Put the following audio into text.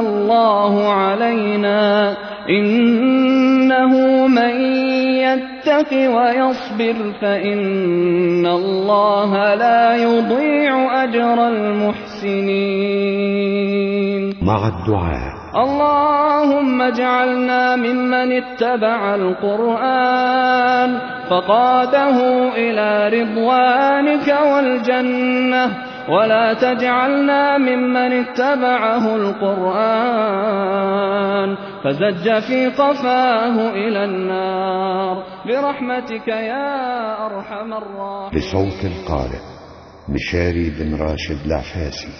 الله علينا إنه من يتق ويصبر فإن الله لا يضيع أجر المحسنين. مع الدعاء. اللهم اجعلنا ممن اتبع القرآن فقاده إلى رضوانك والجنة ولا تجعلنا ممن اتبعه القرآن فزج في قفاه إلى النار. برحمتك يا أرحم الراحمين. بصوت القارئ مشاري بن راشد العفاسي.